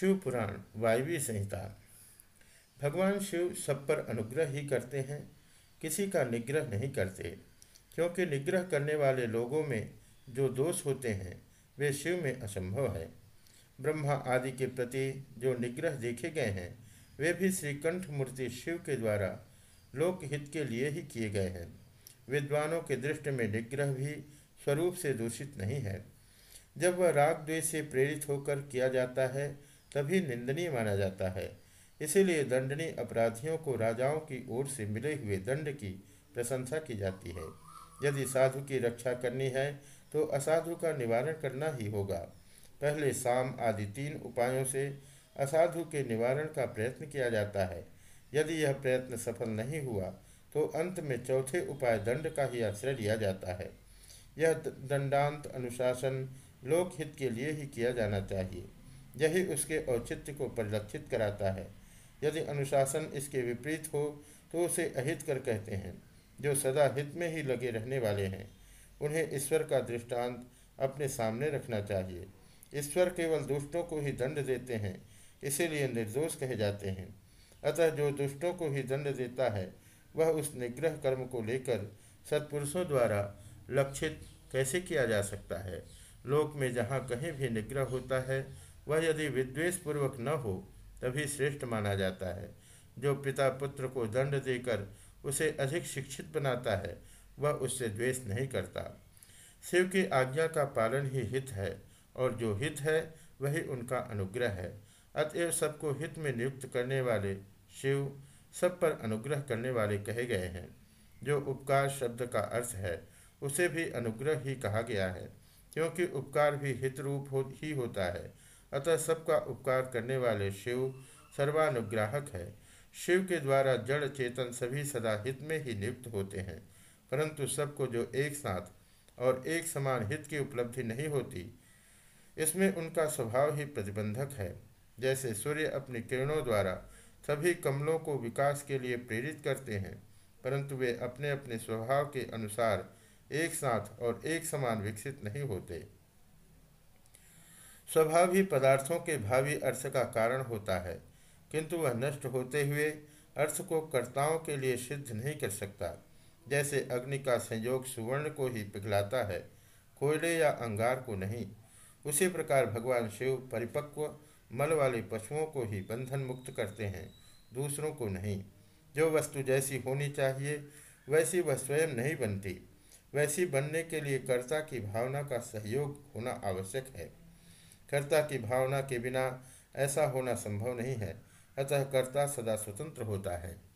शिव पुराण वायवी संहिता। भगवान शिव सब पर अनुग्रह ही करते हैं, किसी का निग्रह नहीं करते। क्योंकि निग्रह करने वाले लोगों में जो दोष होते हैं, वे शिव में असंभव है। ब्रह्मा आदि के प्रति जो निग्रह देखे गए हैं, वे भी श्रीकंठ मूर्ति शिव के द्वारा लोकहित के लिए ही किए गए हैं। विद्वानों के दृष्टि में निग्रह भी स्वरूप से दूषित नहीं है। जब वह राग द्वेष से प्रेरित होकर किया जाता है तभी निंदनीय माना जाता है। इसीलिए दंडनीय अपराधियों को राजाओं की ओर से मिले हुए दंड की प्रशंसा की जाती है। यदि साधु की रक्षा करनी है तो असाधु का निवारण करना ही होगा। पहले साम आदि तीन उपायों से असाधु के निवारण का प्रयत्न किया जाता है। यदि यह प्रयत्न सफल नहीं हुआ तो अंत में चौथे उपाय दंड का ही आश्रय लिया जाता है। यह दंडांत अनुशासन लोकहित के लिए ही किया जाना चाहिए। यही उसके औचित्य को परिलक्षित कराता है। यदि अनुशासन इसके विपरीत हो तो उसे अहित कर कहते हैं, जो सदा हित में ही लगे रहने वाले हैं। उन्हें ईश्वर का दृष्टांत अपने सामने रखना चाहिए। ईश्वर केवल दुष्टों को ही दंड देते हैं, इसीलिए निर्दोष कहे जाते हैं। अतः जो दुष्टों को ही दंड देता है, वह उस निग्रह कर्म को लेकर सत्पुरुषों द्वारा लक्षित कैसे किया जा सकता है? लोक में जहाँ कहीं भी निग्रह होता है वह यदि विद्वेष पूर्वक न हो, तभी श्रेष्ठ माना जाता है। जो पिता पुत्र को दंड देकर उसे अधिक शिक्षित बनाता है, वह उससे द्वेष नहीं करता। शिव की आज्ञा का पालन ही हित है, और जो हित है, वही उनका अनुग्रह है। अतएव सबको हित में नियुक्त करने वाले शिव सब पर अनुग्रह करने वाले कहे गए हैं। जो उपकार शब्द का अर्थ है, उसे भी अनुग्रह ही कहा गया है, क्योंकि उपकार भी हित रूप हो, ही होता है। अतः सबका उपकार करने वाले शिव सर्वानुग्राहक है। शिव के द्वारा जड़ चेतन सभी सदा हित में ही नियुक्त होते हैं, परंतु सबको जो एक साथ और एक समान हित की उपलब्धि नहीं होती, इसमें उनका स्वभाव ही प्रतिबंधक है। जैसे सूर्य अपनी किरणों द्वारा सभी कमलों को विकास के लिए प्रेरित करते हैं, परंतु वे अपने अपने स्वभाव के अनुसार एक साथ और एक समान विकसित नहीं होते। स्वभाव ही पदार्थों के भावी अर्थ का कारण होता है, किंतु वह नष्ट होते हुए अर्थ को कर्ताओं के लिए सिद्ध नहीं कर सकता। जैसे अग्नि का संयोग सुवर्ण को ही पिघलाता है, कोयले या अंगार को नहीं। उसी प्रकार भगवान शिव परिपक्व मल वाले पशुओं को ही बंधन मुक्त करते हैं, दूसरों को नहीं। जो वस्तु जैसी होनी चाहिए, वैसी वह स्वयं नहीं बनती। वैसी बनने के लिए कर्ता की भावना का सहयोग होना आवश्यक है। कर्ता की भावना के बिना ऐसा होना संभव नहीं है। अतः कर्ता सदा स्वतंत्र होता है।